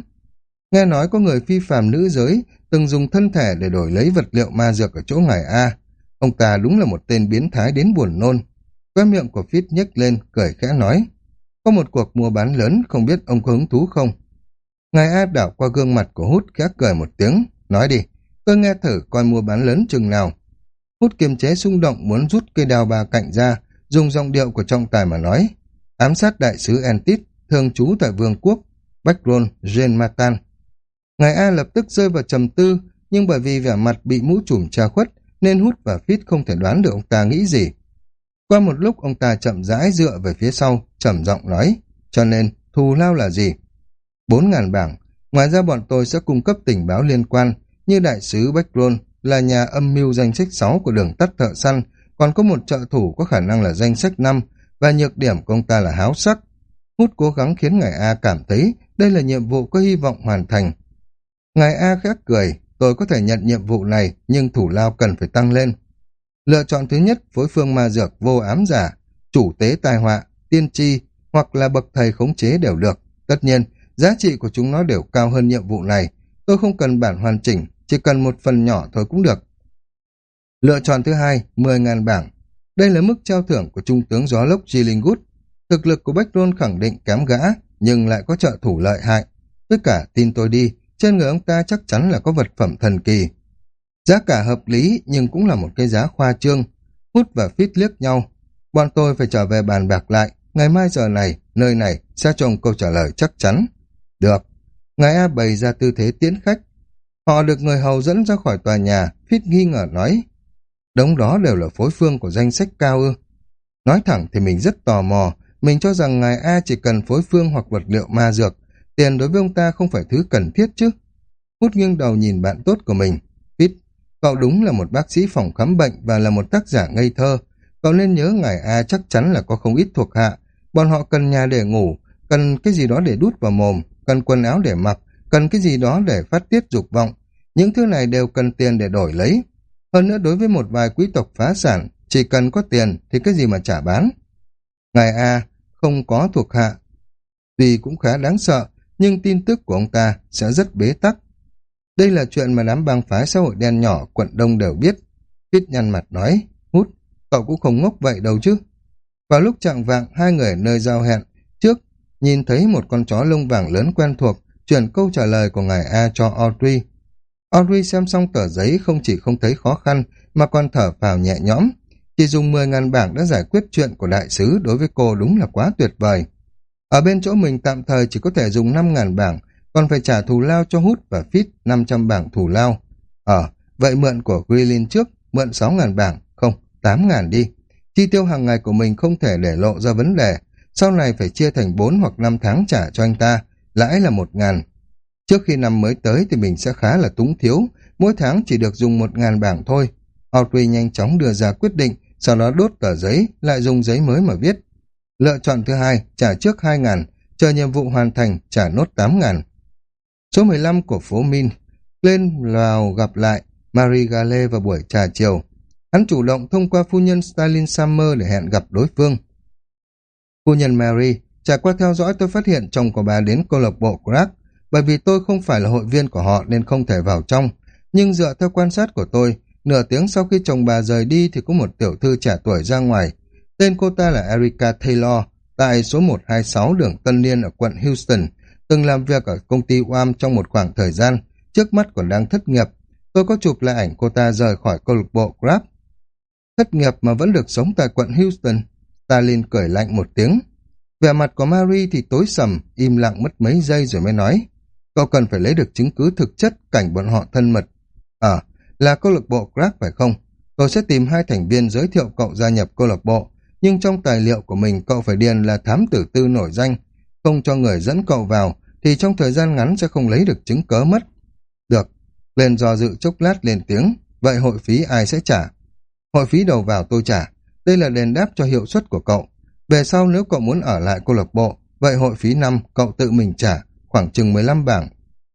Nghe nói có người phi phàm nữ giới từng dùng thân thể để đổi lấy vật liệu ma dược ở chỗ ngài A. Ông ta đúng là một tên biến thái đến buồn nôn. Quét miệng của Fit nhếch lên, cười khẽ nói. Có một cuộc mua bán lớn, không biết ông có hứng thú không? Ngài A đảo qua gương mặt của Hút khẽ cười một tiếng. Nói đi, tôi nghe thử coi mua bán lớn chừng nào. Hút kiềm chế xung động muốn rút cây đào bà cạnh ra, dùng giọng điệu của trọng tài mà nói. Ám sát đại sứ Entit, thường trú tại vương quốc, Bacron, Jean Matan. Ngài A lập tức rơi vào trầm tư, nhưng bởi vì vẻ mặt bị mũ trùm tra khuất, nên Hút và phít không thể đoán được ông ta nghĩ gì. Qua một lúc ông ta chậm rãi dựa về phía sau, trầm giọng nói, cho nên thù lao là gì? Bốn ngàn bảng, ngoài ra bọn tôi sẽ cung cấp tình báo liên quan, như đại sứ Backroll là nhà âm mưu danh sách 6 của đường tắt thợ săn, còn có một trợ thủ có khả năng là danh sách 5, và nhược điểm của ông ta là háo sắc. Hút cố gắng khiến ngài A cảm thấy đây là nhiệm vụ có hy vọng hoàn thành. Ngài A khẽ cười, tôi có thể nhận nhiệm vụ này, nhưng thủ lao cần phải tăng lên. Lựa chọn thứ nhất, phối phương ma dược vô ám giả, chủ tế tai họa, tiên tri, hoặc là bậc thầy khống chế đều được. Tất nhiên, giá trị của chúng nó đều cao hơn nhiệm vụ này. Tôi không cần bản hoàn chỉnh, chỉ cần một phần nhỏ thôi cũng được. Lựa chọn thứ hai, 10.000 bảng. Đây là mức trao thưởng của Trung tướng Gió Lốc Gillingood. Thực lực của Backrôn khẳng định kém gã, nhưng lại có trợ thủ lợi hại. Tất cả tin tôi đi, trên người ông ta chắc chắn là có vật phẩm thần kỳ. Giá cả hợp lý nhưng cũng là một cái giá khoa trương. Hút và phít liếc nhau. Bọn tôi phải trở về bàn bạc lại. Ngày mai giờ này, nơi này sẽ cho ông câu trả lời chắc chắn. Được. Ngài A bày ra tư thế tiễn khách. Họ được người hầu dẫn ra khỏi tòa nhà. Phít nghi ngờ nói. Đống đó đều là phối phương của danh sách cao ư. Nói thẳng thì mình rất tò mò. Mình cho rằng ngài A chỉ cần phối phương hoặc vật liệu ma dược. Tiền đối với ông ta không phải thứ cần thiết chứ. Hút nghiêng đầu nhìn bạn tốt của mình. Phít, cậu đúng là một bác sĩ phòng khám bệnh và là một tác giả ngây thơ. Cậu nên nhớ ngài A chắc chắn là có không ít thuộc hạ. Bọn họ cần nhà để ngủ, cần cái gì đó để đút vào mồm, cần quần áo để mặc, cần cái gì đó để phát tiết dục vọng. Những thứ này đều cần tiền để đổi lấy. Hơn nữa đối với một vài quý tộc phá sản, chỉ cần có tiền thì cái gì mà trả bán. Ngài A không có thuộc hạ. Tuy cũng khá đáng sợ, nhưng tin tức của ông ta sẽ rất bế tắc. Đây là chuyện mà đám bang phái xã hội đen nhỏ quận Đông đều biết. Pít nhăn mặt nói, hút, cậu cũng không ngốc vậy đâu chứ. Vào lúc trạng vạng, hai người nơi giao hẹn, trước nhìn thấy một con chó lông vàng lớn quen thuộc, chuyển câu trả lời của ngài A cho Audrey. Audrey xem xong tờ giấy không chỉ không thấy khó khăn, mà còn thở phào nhẹ nhõm. Chỉ dùng 10.000 bảng đã giải quyết chuyện của đại sứ đối với cô đúng là quá tuyệt vời. Ở bên chỗ mình tạm thời chỉ có thể dùng 5.000 bảng, còn phải trả thù lao cho hút và fit 500 bảng thù lao. Ờ, vậy mượn của Grillin trước, mượn 6.000 bảng, không, 8.000 đi. Chi tiêu hàng ngày của mình không thể để lộ ra vấn đề, sau này phải chia thành 4 hoặc 5 tháng trả cho anh ta, lãi là 1.000. Trước khi năm mới tới thì mình sẽ khá là túng thiếu, mỗi tháng chỉ được dùng 1.000 bảng thôi. Audrey nhanh chóng đưa ra quyết định, sau đó đốt tờ giấy, lại dùng giấy mới mà viết. Lựa chọn thứ hai, trả trước 2.000, chờ nhiệm vụ hoàn thành, trả nốt 8.000. Số 15 của phố Min, lên lào gặp lại Marie Gale vào buổi trà chiều. Hắn chủ động thông qua phu nhân Stalin Summer để hẹn gặp đối phương. Phu nhân Mary, trải qua theo dõi tôi phát hiện chồng của bà đến câu lạc bộ Crack, bởi vì tôi không phải là hội viên của họ nên không thể vào trong. Nhưng dựa theo quan sát của tôi, nửa tiếng sau khi chồng bà rời đi thì có một tiểu thư trẻ tuổi ra ngoài. Tên cô ta là Erica Taylor, tại số 126 đường Tân Liên ở quận Houston, từng làm việc ở công ty UAM trong một khoảng thời gian, trước mắt còn đang thất nghiệp. Tôi có chụp lại ảnh cô ta rời khỏi câu lạc bộ Grab. Thất nghiệp mà vẫn được sống tại quận Houston. Stalin cười lạnh một tiếng. Vẻ mặt của Mary thì tối sầm, im lặng mất mấy giây rồi mới nói. Cậu cần phải lấy được chứng cứ thực chất cảnh bọn họ thân mật. À, là câu lạc bộ Grab phải không? Tôi sẽ tìm hai thành viên giới thiệu cậu gia nhập câu lạc bộ, nhưng trong tài liệu của mình cậu phải điền là thám tử tư nổi danh, không cho người dẫn cậu vào, thì trong thời gian ngắn sẽ không lấy được chứng cớ mất. Được, lên do dự chốc lát lên tiếng, vậy hội phí ai sẽ trả? Hội phí đầu vào tôi trả, đây là đền đáp cho hiệu suất của cậu. Về sau nếu cậu muốn ở lại câu lạc bộ, vậy hội phí năm cậu tự mình trả, khoảng chừng 15 bảng.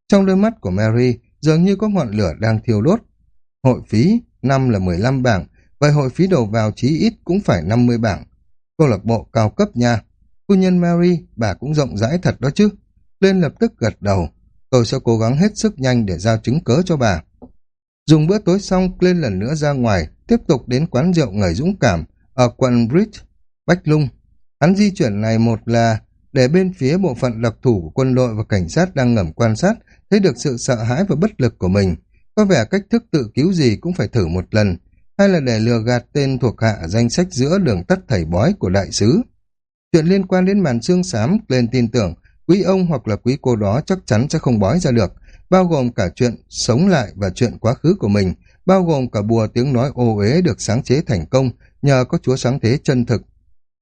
Trong đôi mắt của Mary dường như có ngọn lửa đang thiêu đốt. Hội phí năm là 15 bảng, vậy hội phí đầu vào chí ít cũng phải 50 bảng. Câu lạc bộ cao cấp nha. Phu nhân Mary, bà cũng rộng rãi thật đó chứ. Lên lập tức gật đầu. tôi sẽ cố gắng hết sức nhanh để giao chứng cớ cho bà. Dùng bữa tối xong, lên lần nữa ra ngoài, tiếp tục đến quán rượu người dũng cảm ở quận Bridge, Bách Lung. Hắn di chuyển này một là để bên phía bộ phận đặc thủ của quân đội và cảnh sát đang ngầm quan sát thấy được sự sợ hãi và bất lực của mình. Có vẻ cách thức tự cứu gì cũng phải thử một lần, hay là để lừa gạt tên thuộc hạ danh sách giữa đường tắt thầy bói của đại sứ. Chuyện liên quan đến màn xương xám, lên tin tưởng quý ông hoặc là quý cô đó chắc chắn sẽ không bói ra được, bao gồm cả chuyện sống lại và chuyện quá khứ của mình, bao gồm cả bùa tiếng nói ô uế được sáng chế thành công nhờ có chúa sáng thế chân thực.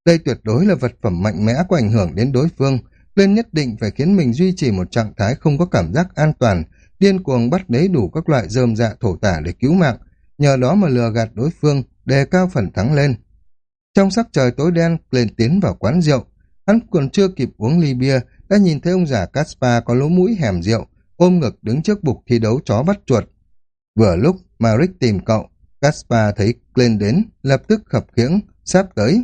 Đây tuyệt đối là vật phẩm mạnh mẽ có ảnh hưởng đến đối phương, lên nhất định phải khiến mình duy trì một trạng thái không có cảm giác an toàn, điên cuồng bắt lấy đủ các loại dơm dạ thổ tả để cứu mạng, nhờ đó mà lừa gạt đối phương, đề cao phần thắng lên. Trong sắc trời tối đen, lên tiến vào quán rượu, hắn còn chưa kịp uống ly bia, đã nhìn thấy ông già Caspar có lỗ mũi hẻm rượu, ôm ngực đứng trước bục thi đấu chó bắt chuột. Vừa lúc mà Rick tìm cậu, Caspar thấy Glenn đến, lập tức khập khiễng, sắp tới.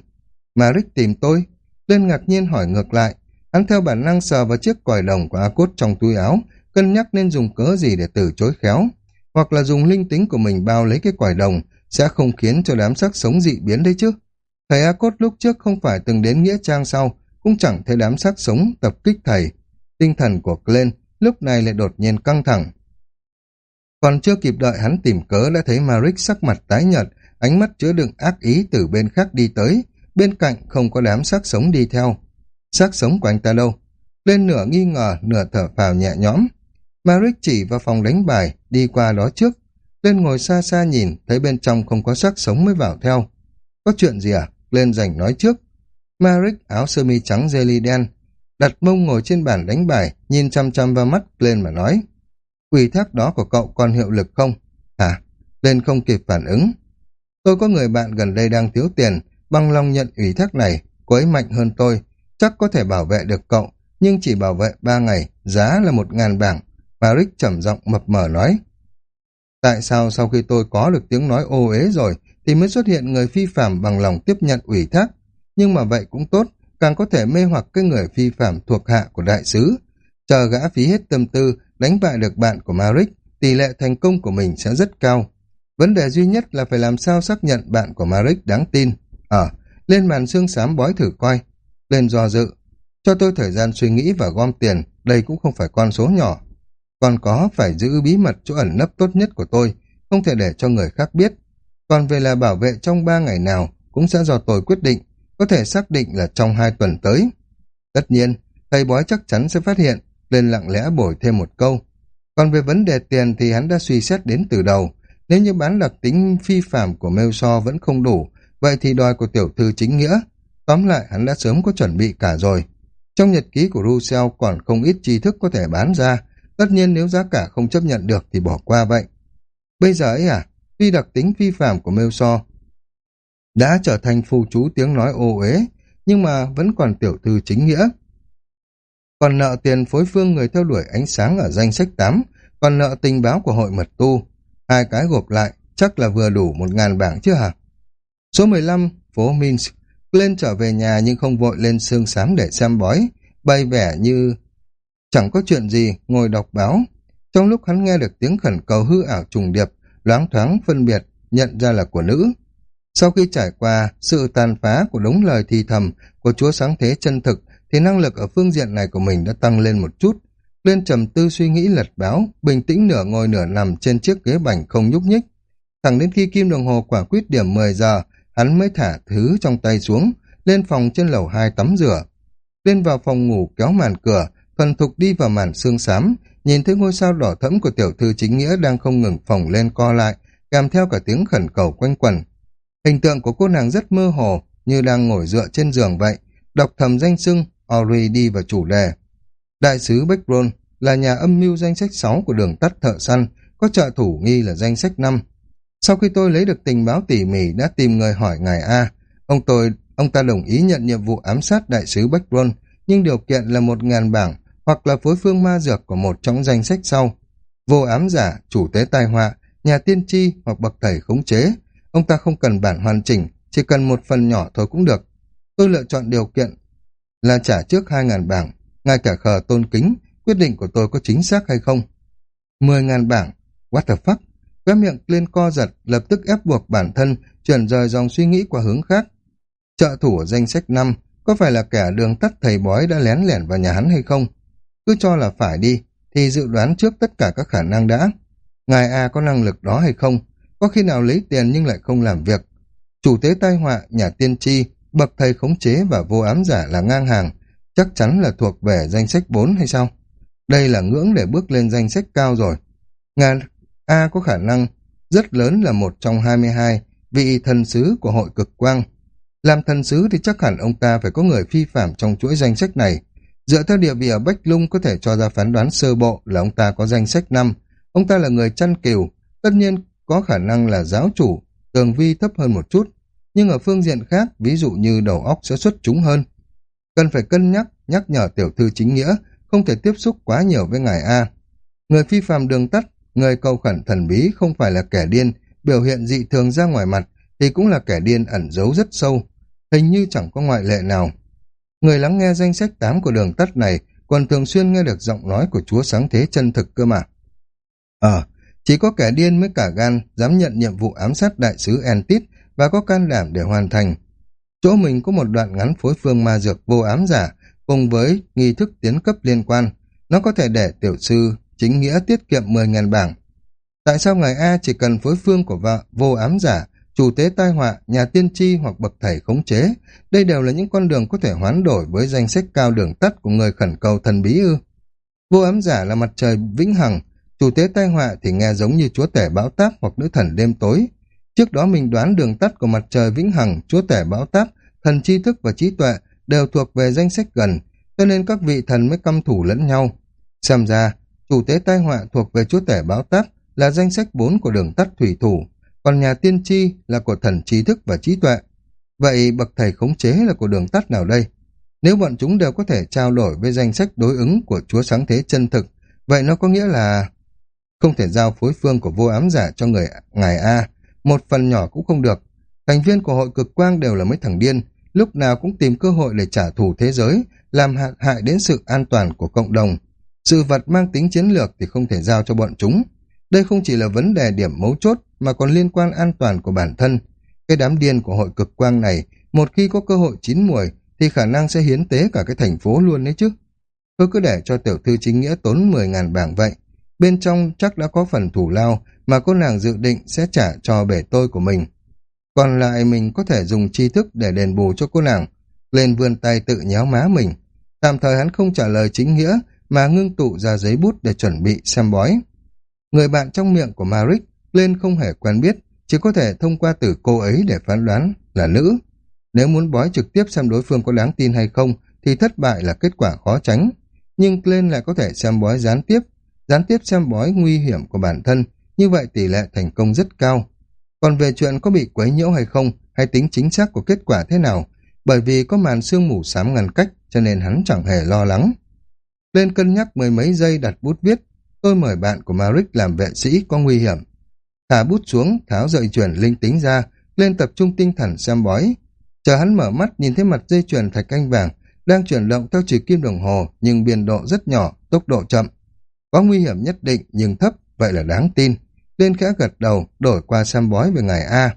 Mà Rick tìm tôi, Glenn ngạc nhiên hỏi ngược lại, hắn theo bản năng sờ vào chiếc còi đồng của A Cốt trong túi áo, cân nhắc nên dùng cớ gì để từ chối khéo, hoặc là dùng linh tính của mình bao lấy cái quải đồng, sẽ không khiến cho đám sắc sống dị biến đấy chứ. Thầy A Cốt lúc trước không phải từng đến Nghĩa Trang sau, cũng chẳng thấy đám sắc sống tập kích thầy. Tinh thần của Glenn lúc này lại đột nhiên căng thẳng. Còn chưa kịp đợi hắn tìm cớ đã thấy Maric sắc mặt tái nhợt, ánh mắt chứa đựng ác ý từ bên khác đi tới, bên cạnh không có đám xác sống đi theo. Xác sống của anh ta đâu? Lên nửa nghi ngờ, nửa thở phào nhẹ nhõm. Maric chỉ vào phòng đánh bài, đi qua đó trước. Lên ngồi xa xa nhìn, thấy bên trong không có xác sống mới vào theo. Có chuyện gì à? Lên giành nói trước. Maric áo sơ mi trắng jelly đen, đặt mông ngồi trên bàn đánh bài, nhìn chăm chăm vào mắt lên mà nói. Quỷ thác đó của cậu còn hiệu lực không? Hả? Lên không kịp phản ứng. Tôi có người bạn gần đây đang thiếu tiền, bằng lòng nhận ủy thác này, cô ấy mạnh hơn tôi, chắc có thể bảo vệ được cậu, nhưng chỉ bảo vệ ba ngày, giá là một ngàn bảng. Maric trầm giọng mập mờ nói. Tại sao sau khi tôi có được tiếng nói ô ế rồi, thì mới xuất hiện người phi phạm bằng lòng tiếp nhận ủy thác? Nhưng mà vậy cũng tốt, càng có thể mê hoặc cái người phi phạm thuộc hạ của đại sứ. Chờ gã phí hết tâm tư, đánh bại được bạn của Maric, tỷ lệ thành công của mình sẽ rất cao. Vấn đề duy nhất là phải làm sao xác nhận bạn của Maric đáng tin. Ờ, lên màn xương xám bói thử coi. Lên do dự. Cho tôi thời gian suy nghĩ và gom tiền, đây cũng không phải con số nhỏ. Còn có phải giữ bí mật chỗ ẩn nấp tốt nhất của tôi, không thể để cho người khác biết. Còn về là bảo vệ trong ba ngày nào, cũng sẽ do tôi quyết định có thể xác định là trong hai tuần tới. Tất nhiên, thầy bói chắc chắn sẽ phát hiện, lên lặng lẽ bổi thêm một câu. Còn về vấn đề tiền thì hắn đã suy xét đến từ đầu. Nếu như bán đặc tính phi phạm của Mêu So vẫn không đủ, vậy thì đòi của tiểu thư chính nghĩa. Tóm lại hắn đã sớm có chuẩn bị cả rồi. Trong nhật ký của Russell còn không ít tri thức có thể bán ra. Tất nhiên nếu giá cả không chấp nhận được thì bỏ qua vậy. Bây giờ ấy à, tuy đặc tính phi phạm của Mêu So đã trở thành phù chú tiếng nói ô uế, nhưng mà vẫn còn tiểu thư chính nghĩa. Còn nợ tiền phối phương người theo đuổi ánh sáng ở danh sách 8, còn nợ tình báo của hội mật tu. Hai cái gộp lại, chắc là vừa đủ một ngàn bảng chứ hả? Số 15, phố Minsk. Lên trở về nhà nhưng không vội lên xương sáng để xem bói, bay vẻ như chẳng có chuyện gì, ngồi đọc báo. Trong lúc hắn nghe được tiếng khẩn cầu hư ảo trùng điệp, loáng thoáng phân biệt, nhận ra là của nữ. Sau khi trải qua sự tàn phá của đống lời thì thầm của Chúa Sáng Thế chân thực, thì năng lực ở phương diện này của mình đã tăng lên một chút. Lên trầm tư suy nghĩ lật báo, bình tĩnh nửa ngồi nửa nằm trên chiếc ghế bành không nhúc nhích. Thẳng đến khi kim đồng hồ quả quyết điểm 10 giờ, hắn mới thả thứ trong tay xuống, lên phòng trên lầu hai tắm rửa. Lên vào phòng ngủ kéo màn cửa, phần thục đi vào màn xương xám, nhìn thấy ngôi sao đỏ thẫm của tiểu thư chính nghĩa đang không ngừng phồng lên co lại, kèm theo cả tiếng khẩn cầu quanh quẩn. Hình tượng của cô nàng rất mơ hồ, như đang ngồi dựa trên giường vậy, đọc thầm danh xưng, Ori đi vào chủ đề. Đại sứ Beckron là nhà âm mưu danh sách 6 của đường tắt thợ săn, có trợ thủ nghi là danh sách 5. Sau khi tôi lấy được tình báo tỉ mỉ đã tìm người hỏi ngài A, ông tôi ông ta đồng ý nhận nhiệm vụ ám sát đại sứ Beckron, nhưng điều kiện là một ngàn bảng hoặc là phối phương ma dược của một trong danh sách sau. Vô ám giả, chủ tế tai họa, nhà tiên tri hoặc bậc thầy khống chế, Ông ta không cần bản hoàn chỉnh, chỉ cần một phần nhỏ thôi cũng được. Tôi lựa chọn điều kiện là trả trước 2.000 bảng. Ngay cả khờ tôn kính, quyết định của tôi có chính xác hay không. Mười ngàn bảng, what the fuck? Các miệng lên co giật, lập tức ép buộc bản thân chuyển rời dòng suy nghĩ qua hướng khác. Trợ thủ ở danh sách năm có phải là kẻ đường tắt thầy bói đã lén lẻn vào nhà hắn hay không? Cứ cho là phải đi, thì dự đoán trước tất cả các khả năng đã. Ngài A có năng lực đó hay không? Có khi nào lấy tiền nhưng lại không làm việc? Chủ tế tai họa, nhà tiên tri, bậc thầy khống chế và vô ám giả là ngang hàng, chắc chắn là thuộc về danh sách 4 hay sao? Đây là ngưỡng để bước lên danh sách cao rồi. Ngài A có khả năng rất lớn là một trong 22 vị thần sứ của hội cực quang. Làm thần sứ thì chắc hẳn ông ta phải có người phi phạm trong chuỗi danh sách này. Dựa theo địa vị ở Bách Lung có thể cho ra phán đoán sơ bộ là ông ta có danh sách năm Ông ta là người chăn cừu tất nhiên có khả năng là giáo chủ, tường vi thấp hơn một chút. Nhưng ở phương diện khác, ví dụ như đầu óc sẽ xuất chúng hơn. Cần phải cân nhắc, nhắc nhở tiểu thư chính nghĩa, không thể tiếp xúc quá nhiều với ngài A. Người phi phàm đường tắt, người cầu khẩn thần bí không phải là kẻ điên, biểu hiện dị thường ra ngoài mặt, thì cũng là kẻ điên ẩn giấu rất sâu, hình như chẳng có ngoại lệ nào. Người lắng nghe danh sách tám của đường tắt này còn thường xuyên nghe được giọng nói của Chúa Sáng Thế chân thực cơ mà. Ờ, chỉ có kẻ điên mới cả gan dám nhận nhiệm vụ ám sát đại sứ Entit và có can đảm để hoàn thành. Chỗ mình có một đoạn ngắn phối phương ma dược vô ám giả cùng với nghi thức tiến cấp liên quan. Nó có thể để tiểu sư chính nghĩa tiết kiệm 10.000 bảng. Tại sao ngài A chỉ cần phối phương của vợ vô ám giả chủ tế tai họa, nhà tiên tri hoặc bậc thầy khống chế. Đây đều là những con đường có thể hoán đổi với danh sách cao đường tắt của người khẩn cầu thần bí ư. Vô ám giả là mặt trời vĩnh hằng, chủ tế tai họa thì nghe giống như chúa tể bão táp hoặc nữ thần đêm tối. Trước đó mình đoán đường tắt của mặt trời vĩnh hằng, chúa tể bão táp, thần tri thức và trí tuệ đều thuộc về danh sách gần, cho nên các vị thần mới căm thủ lẫn nhau. Xem ra, chủ tế tai họa thuộc về chúa tể báo táp là danh sách 4 của đường tắt thủy thủ, còn nhà tiên tri là của thần trí thức và trí tuệ. Vậy bậc thầy khống chế là của đường tắt nào đây? Nếu bọn chúng đều có thể trao đổi với danh sách đối ứng của Chúa Sáng Thế chân thực, vậy nó có nghĩa là không thể giao phối phương của vô ám giả cho người ngài A, một phần nhỏ cũng không được. Thành viên của hội cực quang đều là mấy thằng điên, lúc nào cũng tìm cơ hội để trả thù thế giới, làm hại, hại đến sự an toàn của cộng đồng. Sự vật mang tính chiến lược thì không thể giao cho bọn chúng. Đây không chỉ là vấn đề điểm mấu chốt mà còn liên quan an toàn của bản thân. Cái đám điên của hội cực quang này, một khi có cơ hội chín mùi, thì khả năng sẽ hiến tế cả cái thành phố luôn đấy chứ. Tôi cứ để cho tiểu thư chính nghĩa tốn 10.000 bảng vậy. Bên trong chắc đã có phần thủ lao mà cô nàng dự định sẽ trả cho bể tôi của mình. Còn lại mình có thể dùng tri thức để đền bù cho cô nàng. Lên vươn tay tự nhéo má mình. Tạm thời hắn không trả lời chính nghĩa mà ngưng tụ ra giấy bút để chuẩn bị xem bói. Người bạn trong miệng của Maric lên không hề quen biết, chỉ có thể thông qua từ cô ấy để phán đoán là nữ. Nếu muốn bói trực tiếp xem đối phương có đáng tin hay không, thì thất bại là kết quả khó tránh. Nhưng Glenn lại có thể xem bói gián tiếp, gián tiếp xem bói nguy hiểm của bản thân, như vậy tỷ lệ thành công rất cao. Còn về chuyện có bị quấy nhiễu hay không, hay tính chính xác của kết quả thế nào, bởi vì có màn sương mù xám ngăn cách, cho nên hắn chẳng hề lo lắng. Lên cân nhắc mười mấy giây đặt bút viết, tôi mời bạn của Maric làm vệ sĩ có nguy hiểm. Thả bút xuống, tháo dây chuyền linh tính ra, lên tập trung tinh thần xem bói. Chờ hắn mở mắt nhìn thấy mặt dây chuyền thạch anh vàng, đang chuyển động theo chỉ kim đồng hồ nhưng biên độ rất nhỏ, tốc độ chậm. Có nguy hiểm nhất định nhưng thấp, vậy là đáng tin. Lên khẽ gật đầu, đổi qua xem bói về ngài A.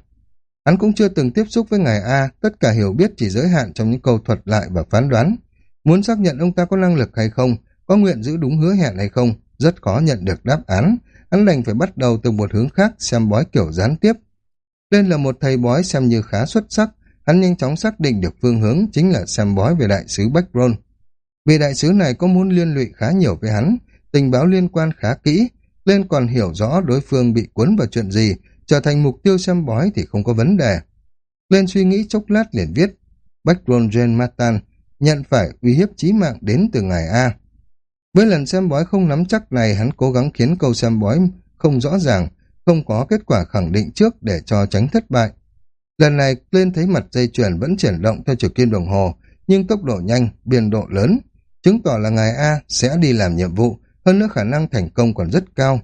Hắn cũng chưa từng tiếp xúc với ngài A, tất cả hiểu biết chỉ giới hạn trong những câu thuật lại và phán đoán. Muốn xác nhận ông ta có năng lực hay không, có nguyện giữ đúng hứa hẹn hay không, rất khó nhận được đáp án, hắn đành phải bắt đầu từ một hướng khác xem bói kiểu gián tiếp. Lên là một thầy bói xem như khá xuất sắc, hắn nhanh chóng xác định được phương hướng chính là xem bói về đại sứ Bách Vì đại sứ này có muốn liên lụy khá nhiều với hắn, tình báo liên quan khá kỹ, lên còn hiểu rõ đối phương bị cuốn vào chuyện gì, trở thành mục tiêu xem bói thì không có vấn đề. Lên suy nghĩ chốc lát liền viết, Bách Rôn Jane Matan nhận phải uy hiếp chí mạng đến từ ngài A. Với lần xem bói không nắm chắc này, hắn cố gắng khiến câu xem bói không rõ ràng, không có kết quả khẳng định trước để cho tránh thất bại. Lần này, lên thấy mặt dây chuyền vẫn chuyển động theo chiều kim đồng hồ, nhưng tốc độ nhanh, biên độ lớn, chứng tỏ là ngài A sẽ đi làm nhiệm vụ, hơn nữa khả năng thành công còn rất cao.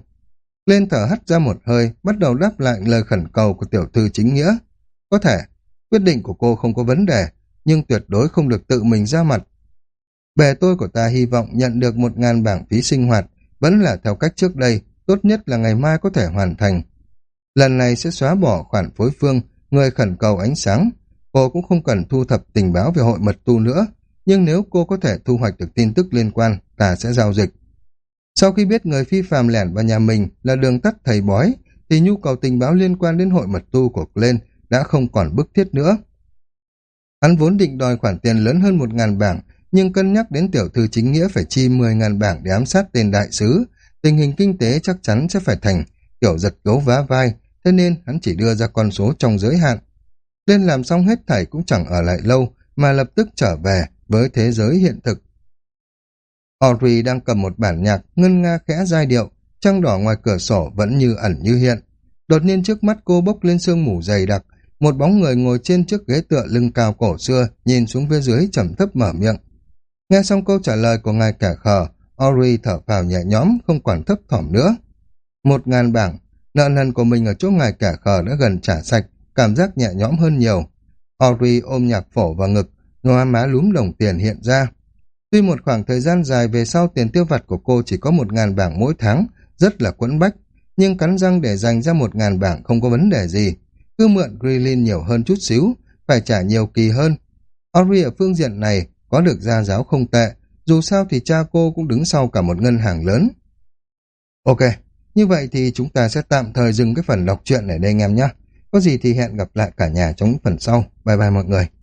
Lên thở hắt ra một hơi, bắt đầu đáp lại lời khẩn cầu của tiểu thư chính nghĩa. Có thể, quyết định của cô không có vấn đề, nhưng tuyệt đối không được tự mình ra mặt. Bè tôi của ta hy vọng nhận được một ngàn bảng phí sinh hoạt, vẫn là theo cách trước đây, tốt nhất là ngày mai có thể hoàn thành. Lần này sẽ xóa bỏ khoản phối phương, người khẩn cầu ánh sáng. Cô cũng không cần thu thập tình báo về hội mật tu nữa, nhưng nếu cô có thể thu hoạch được tin tức liên quan, ta sẽ giao dịch. Sau khi biết người phi phàm lẻn vào nhà mình là đường tắt thầy bói, thì nhu cầu tình báo liên quan đến hội mật tu của Glenn đã không còn bức thiết nữa. Hắn vốn định đòi khoản tiền lớn hơn một ngàn bảng, nhưng cân nhắc đến tiểu thư chính nghĩa phải chi mười ngàn bảng để ám sát tên đại sứ, tình hình kinh tế chắc chắn sẽ phải thành kiểu giật gấu vá vai, thế nên hắn chỉ đưa ra con số trong giới hạn. Lên làm xong hết thảy cũng chẳng ở lại lâu, mà lập tức trở về với thế giới hiện thực. Audrey đang cầm một bản nhạc, ngân nga khẽ giai điệu, trăng đỏ ngoài cửa sổ vẫn như ẩn như hiện. Đột nhiên trước mắt cô bốc lên sương mù dày đặc, một bóng người ngồi trên chiếc ghế tựa lưng cao cổ xưa, nhìn xuống phía dưới trầm thấp mở miệng. Nghe xong câu trả lời của ngài cả khờ, Ori thở phào nhẹ nhõm, không còn thấp thỏm nữa. Một ngàn bảng, nợ nần của mình ở chỗ ngài cả khờ đã gần trả sạch, cảm giác nhẹ nhõm hơn nhiều. Ori ôm nhạc phổ vào ngực, ngoa má lúm đồng tiền hiện ra. Tuy một khoảng thời gian dài về sau tiền tiêu vặt của cô chỉ có một ngàn bảng mỗi tháng, rất là quẫn bách, nhưng cắn răng để dành ra một ngàn bảng không có vấn đề gì. Cứ mượn Grilin nhiều hơn chút xíu, phải trả nhiều kỳ hơn. Ori ở phương diện này có được gia giáo không tệ, dù sao thì cha cô cũng đứng sau cả một ngân hàng lớn. Ok, như vậy thì chúng ta sẽ tạm thời dừng cái phần đọc truyện ở đây anh em nhé. Có gì thì hẹn gặp lại cả nhà trong phần sau. Bye bye mọi người.